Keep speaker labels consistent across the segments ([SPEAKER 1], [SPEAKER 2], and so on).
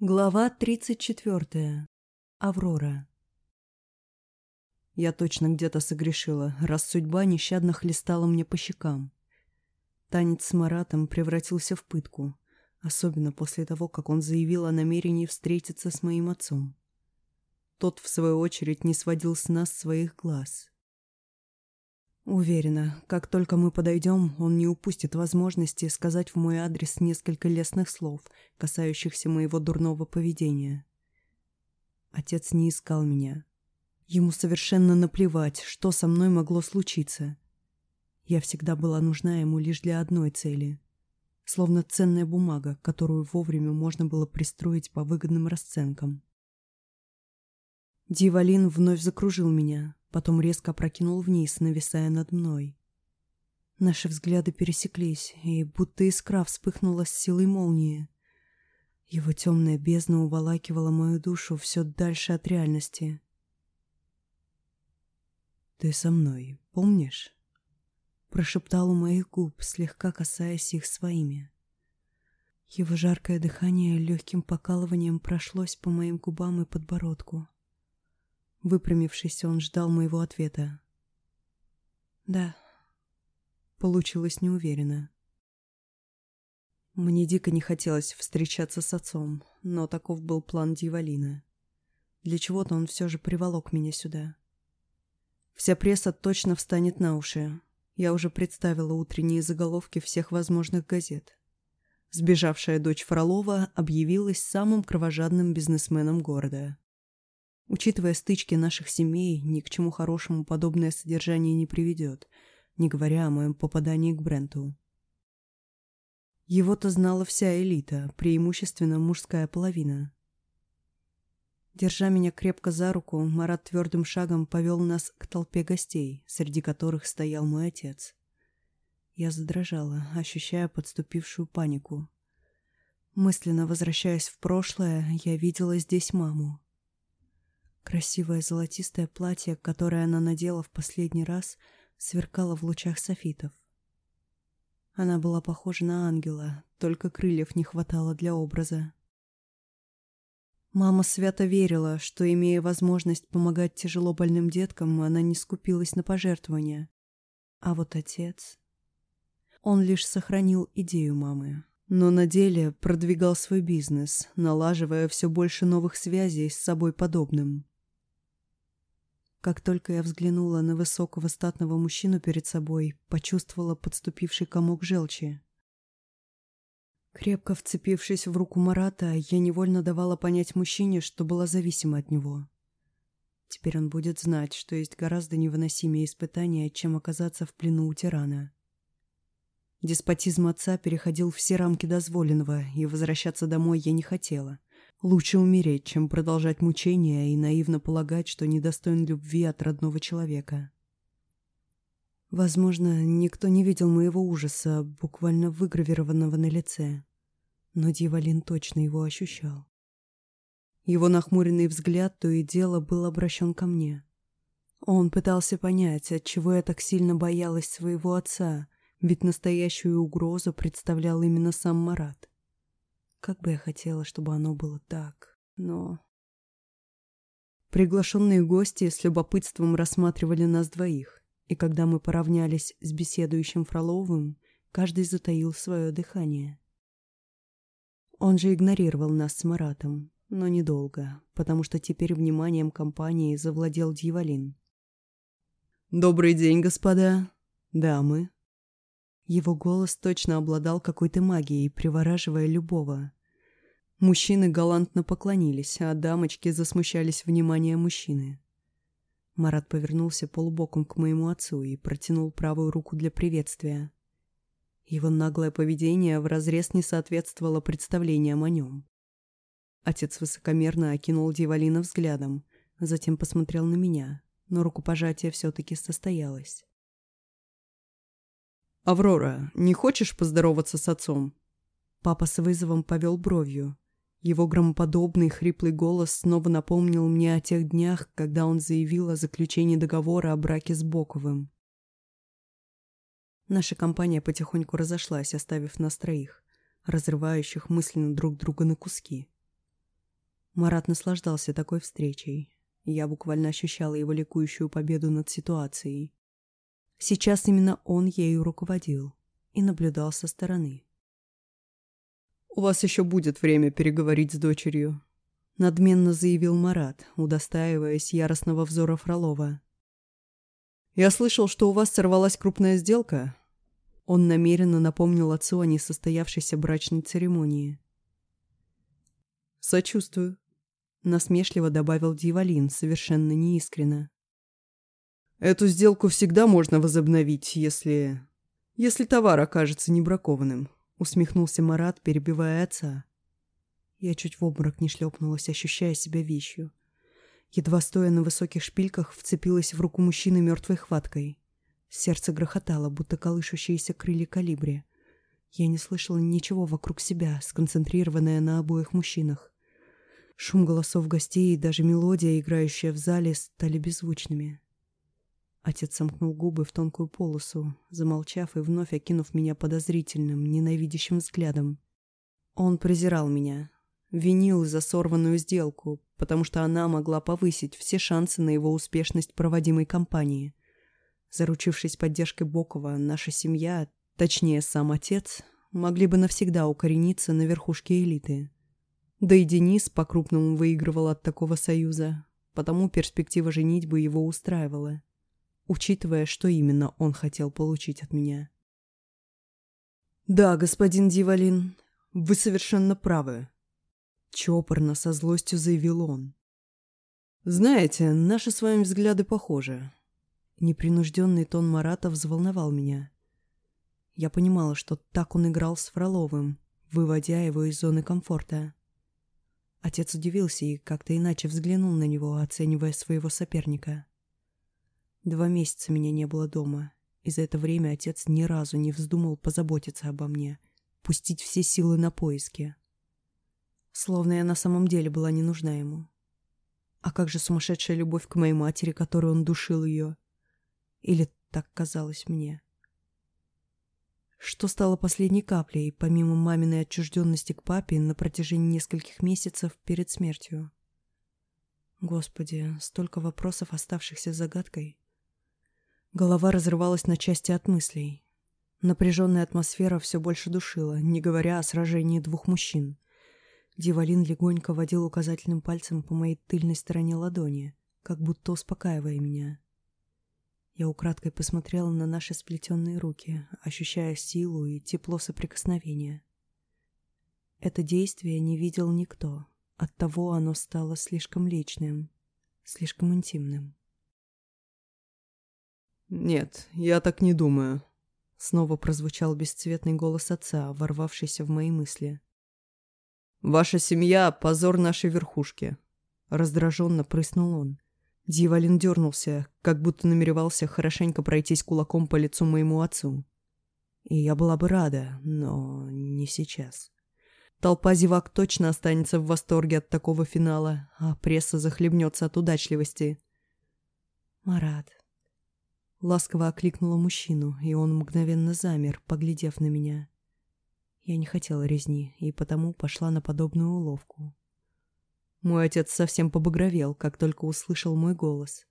[SPEAKER 1] Глава 34. Аврора. Я точно где-то согрешила, раз судьба нещадно хлестала мне по щекам. Танец с Маратом превратился в пытку, особенно после того, как он заявил о намерении встретиться с моим отцом. Тот, в свою очередь, не сводил с нас своих глаз. Уверена, как только мы подойдем, он не упустит возможности сказать в мой адрес несколько лестных слов, касающихся моего дурного поведения. Отец не искал меня. Ему совершенно наплевать, что со мной могло случиться. Я всегда была нужна ему лишь для одной цели. Словно ценная бумага, которую вовремя можно было пристроить по выгодным расценкам. Дивалин вновь закружил меня, потом резко опрокинул вниз, нависая над мной. Наши взгляды пересеклись, и будто искра вспыхнула с силой молнии. Его темная бездна уволакивала мою душу все дальше от реальности. «Ты со мной, помнишь?» Прошептал у моих губ, слегка касаясь их своими. Его жаркое дыхание легким покалыванием прошлось по моим губам и подбородку. Выпрямившись, он ждал моего ответа. «Да». Получилось неуверенно. Мне дико не хотелось встречаться с отцом, но таков был план Дьяволина. Для чего-то он все же приволок меня сюда. Вся пресса точно встанет на уши. Я уже представила утренние заголовки всех возможных газет. Сбежавшая дочь Фролова объявилась самым кровожадным бизнесменом города. Учитывая стычки наших семей, ни к чему хорошему подобное содержание не приведет, не говоря о моем попадании к Бренту. Его-то знала вся элита, преимущественно мужская половина. Держа меня крепко за руку, Марат твердым шагом повел нас к толпе гостей, среди которых стоял мой отец. Я задрожала, ощущая подступившую панику. Мысленно возвращаясь в прошлое, я видела здесь маму. Красивое золотистое платье, которое она надела в последний раз, сверкало в лучах софитов. Она была похожа на ангела, только крыльев не хватало для образа. Мама свято верила, что, имея возможность помогать тяжело больным деткам, она не скупилась на пожертвования. А вот отец... Он лишь сохранил идею мамы, но на деле продвигал свой бизнес, налаживая все больше новых связей с собой подобным. Как только я взглянула на высокого статного мужчину перед собой, почувствовала подступивший комок желчи. Крепко вцепившись в руку Марата, я невольно давала понять мужчине, что была зависима от него. Теперь он будет знать, что есть гораздо невыносимее испытания, чем оказаться в плену у тирана. Деспотизм отца переходил все рамки дозволенного, и возвращаться домой я не хотела. Лучше умереть, чем продолжать мучения и наивно полагать, что недостоин любви от родного человека. Возможно, никто не видел моего ужаса, буквально выгравированного на лице. Но Дьяволин точно его ощущал. Его нахмуренный взгляд то и дело был обращен ко мне. Он пытался понять, отчего я так сильно боялась своего отца, ведь настоящую угрозу представлял именно сам Марат. Как бы я хотела, чтобы оно было так, но... Приглашенные гости с любопытством рассматривали нас двоих, и когда мы поравнялись с беседующим Фроловым, каждый затаил свое дыхание. Он же игнорировал нас с Маратом, но недолго, потому что теперь вниманием компании завладел Дьяволин. «Добрый день, господа, дамы!» Его голос точно обладал какой-то магией, привораживая любого. Мужчины галантно поклонились, а дамочки засмущались внимания мужчины. Марат повернулся полубоком к моему отцу и протянул правую руку для приветствия. Его наглое поведение вразрез не соответствовало представлениям о нем. Отец высокомерно окинул Дивалина взглядом, затем посмотрел на меня, но рукопожатие все-таки состоялось. «Аврора, не хочешь поздороваться с отцом?» Папа с вызовом повел бровью, его громоподобный хриплый голос снова напомнил мне о тех днях, когда он заявил о заключении договора о браке с Боковым. Наша компания потихоньку разошлась, оставив нас троих, разрывающих мысленно друг друга на куски. Марат наслаждался такой встречей. Я буквально ощущала его ликующую победу над ситуацией. Сейчас именно он ею руководил и наблюдал со стороны.
[SPEAKER 2] «У вас еще будет время переговорить с дочерью», —
[SPEAKER 1] надменно заявил Марат, удостаиваясь яростного взора Фролова.
[SPEAKER 2] «Я слышал, что у вас сорвалась крупная сделка».
[SPEAKER 1] Он намеренно напомнил отцу о несостоявшейся брачной церемонии.
[SPEAKER 2] «Сочувствую», — насмешливо добавил Дьяволин, совершенно неискренно. «Эту сделку всегда можно возобновить, если... если товар окажется небракованным», — усмехнулся Марат, перебивая отца.
[SPEAKER 1] Я чуть в обморок не шлепнулась, ощущая себя вещью. Едва стоя на высоких шпильках, вцепилась в руку мужчины мертвой хваткой. Сердце грохотало, будто колышущиеся крылья калибри. Я не слышала ничего вокруг себя, сконцентрированная на обоих мужчинах. Шум голосов гостей и даже мелодия, играющая в зале, стали беззвучными. Отец сомкнул губы в тонкую полосу, замолчав и вновь окинув меня подозрительным, ненавидящим взглядом. Он презирал меня, винил за сорванную сделку, потому что она могла повысить все шансы на его успешность проводимой кампании. Заручившись поддержкой Бокова, наша семья, точнее сам отец, могли бы навсегда укорениться на верхушке элиты. Да и Денис по-крупному выигрывал от такого союза, потому перспектива женитьбы его устраивала, учитывая, что именно он хотел получить от меня.
[SPEAKER 2] «Да, господин Дивалин, вы совершенно правы»,
[SPEAKER 1] Чопорно, со злостью заявил он.
[SPEAKER 2] «Знаете, наши с вами взгляды похожи».
[SPEAKER 1] Непринужденный тон Марата взволновал меня. Я понимала, что так он играл с Фроловым, выводя его из зоны комфорта. Отец удивился и как-то иначе взглянул на него, оценивая своего соперника. Два месяца меня не было дома, и за это время отец ни разу не вздумал позаботиться обо мне, пустить все силы на поиски. Словно я на самом деле была не нужна ему. А как же сумасшедшая любовь к моей матери, которой он душил ее? Или так казалось мне? Что стало последней каплей, помимо маминой отчужденности к папе на протяжении нескольких месяцев перед смертью? Господи, столько вопросов, оставшихся загадкой. Голова разрывалась на части от мыслей. Напряженная атмосфера все больше душила, не говоря о сражении двух мужчин. Дивалин легонько водил указательным пальцем по моей тыльной стороне ладони, как будто успокаивая меня. Я украдкой посмотрела на наши сплетенные руки, ощущая силу и тепло соприкосновения. Это действие не видел никто, оттого оно стало слишком личным, слишком интимным.
[SPEAKER 2] «Нет, я так не думаю», — снова прозвучал бесцветный голос отца, ворвавшийся в мои мысли. «Ваша семья — позор нашей верхушки», — раздраженно прыснул он. Дьяволин дернулся, как будто намеревался хорошенько пройтись кулаком по лицу моему отцу. И я была бы рада, но не сейчас. Толпа зевак точно останется в восторге от такого финала, а пресса захлебнется от удачливости.
[SPEAKER 1] «Марат», — ласково окликнула мужчину, и он мгновенно замер, поглядев на меня. Я не хотела резни, и потому пошла на подобную уловку. Мой отец совсем побагровел, как только услышал мой голос.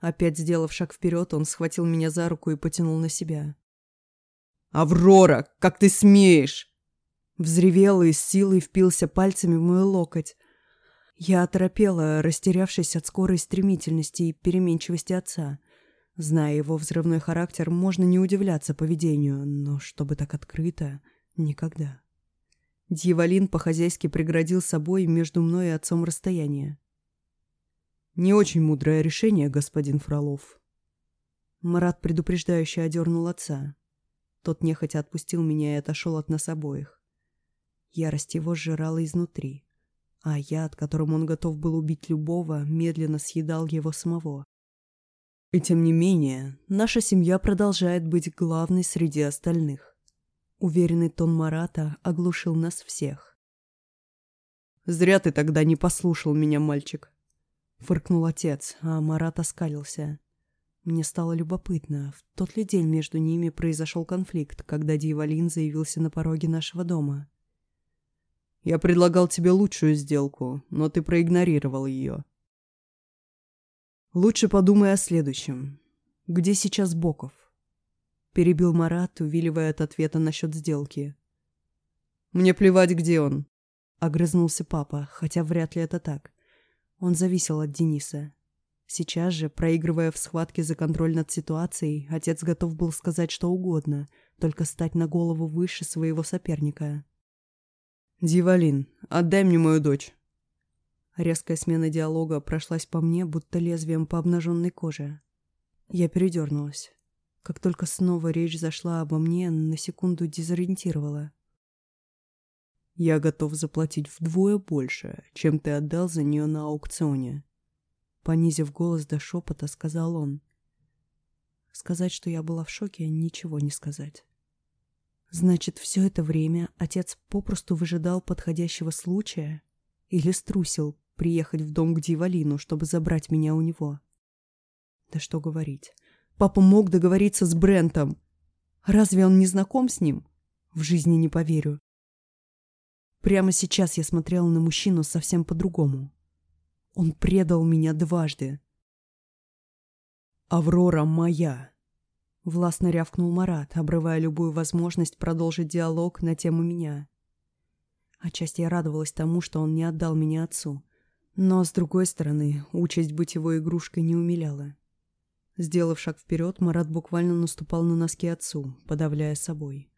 [SPEAKER 1] Опять сделав шаг вперед, он схватил меня за руку и потянул на себя.
[SPEAKER 2] «Аврора, как ты смеешь!»
[SPEAKER 1] Взревел и с силой впился пальцами в мой локоть. Я оторопела, растерявшись от скорой стремительности и переменчивости отца. Зная его взрывной характер, можно не удивляться поведению, но чтобы так открыто... Никогда. Дьяволин по-хозяйски преградил собой между мной и отцом расстояние.
[SPEAKER 2] «Не очень мудрое решение, господин Фролов».
[SPEAKER 1] Марат предупреждающе одернул отца. Тот нехотя отпустил меня и отошел от нас обоих. Ярость его сжирала изнутри, а яд, которым он готов был убить любого, медленно съедал его самого. И тем не менее, наша семья продолжает быть главной среди остальных. Уверенный тон Марата оглушил нас всех.
[SPEAKER 2] «Зря ты тогда не послушал меня, мальчик», —
[SPEAKER 1] фыркнул отец, а Марат оскалился. Мне стало любопытно, в тот ли день между ними произошел конфликт, когда Дьяволин заявился на пороге нашего дома.
[SPEAKER 2] Я предлагал тебе лучшую сделку, но ты проигнорировал ее. Лучше подумай о следующем. Где сейчас Боков? Перебил Марат, увиливая от ответа насчет сделки. Мне плевать, где он. Огрызнулся папа, хотя вряд ли это так. Он зависел от Дениса. Сейчас же, проигрывая в схватке за контроль над ситуацией, отец готов был сказать что угодно, только стать на голову выше своего соперника. «Дивалин, отдай мне мою дочь!» Резкая смена диалога прошлась по мне, будто лезвием по обнаженной коже. Я передернулась. Как только снова речь зашла обо мне, на секунду дезориентировала. «Я готов заплатить вдвое больше, чем ты отдал за нее на аукционе», Понизив голос до шепота, сказал он. Сказать, что я была в шоке, ничего не сказать. Значит, все это время отец попросту выжидал подходящего случая или струсил приехать в дом к Дивалину, чтобы забрать меня у него. Да что говорить. Папа мог договориться с Брентом. Разве он не знаком с ним? В жизни не поверю. Прямо сейчас я смотрела на мужчину совсем по-другому. Он предал меня дважды. «Аврора моя!» Властно рявкнул Марат, обрывая любую возможность продолжить диалог на тему меня. Отчасти я радовалась тому, что он не отдал меня отцу. Но, с другой стороны, участь быть его игрушкой не умиляла. Сделав шаг вперед, Марат буквально наступал на носки отцу, подавляя собой.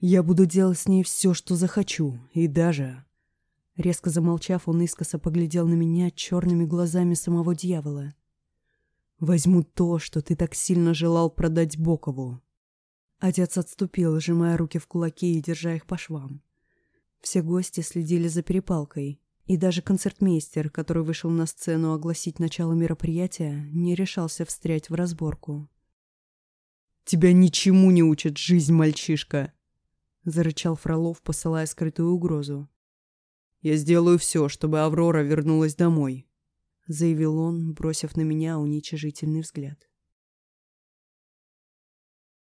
[SPEAKER 2] «Я буду делать с ней все, что захочу, и даже Резко замолчав, он искоса поглядел на меня черными глазами самого дьявола. «Возьму то, что ты так сильно желал продать Бокову». Отец отступил, сжимая руки в кулаки и держа их по швам. Все гости следили за перепалкой, и даже концертмейстер, который вышел на сцену огласить начало мероприятия, не решался встрять в разборку. «Тебя ничему не учит жизнь, мальчишка!» — зарычал Фролов, посылая скрытую угрозу. Я сделаю все, чтобы Аврора вернулась домой», — заявил он, бросив на меня уничижительный взгляд.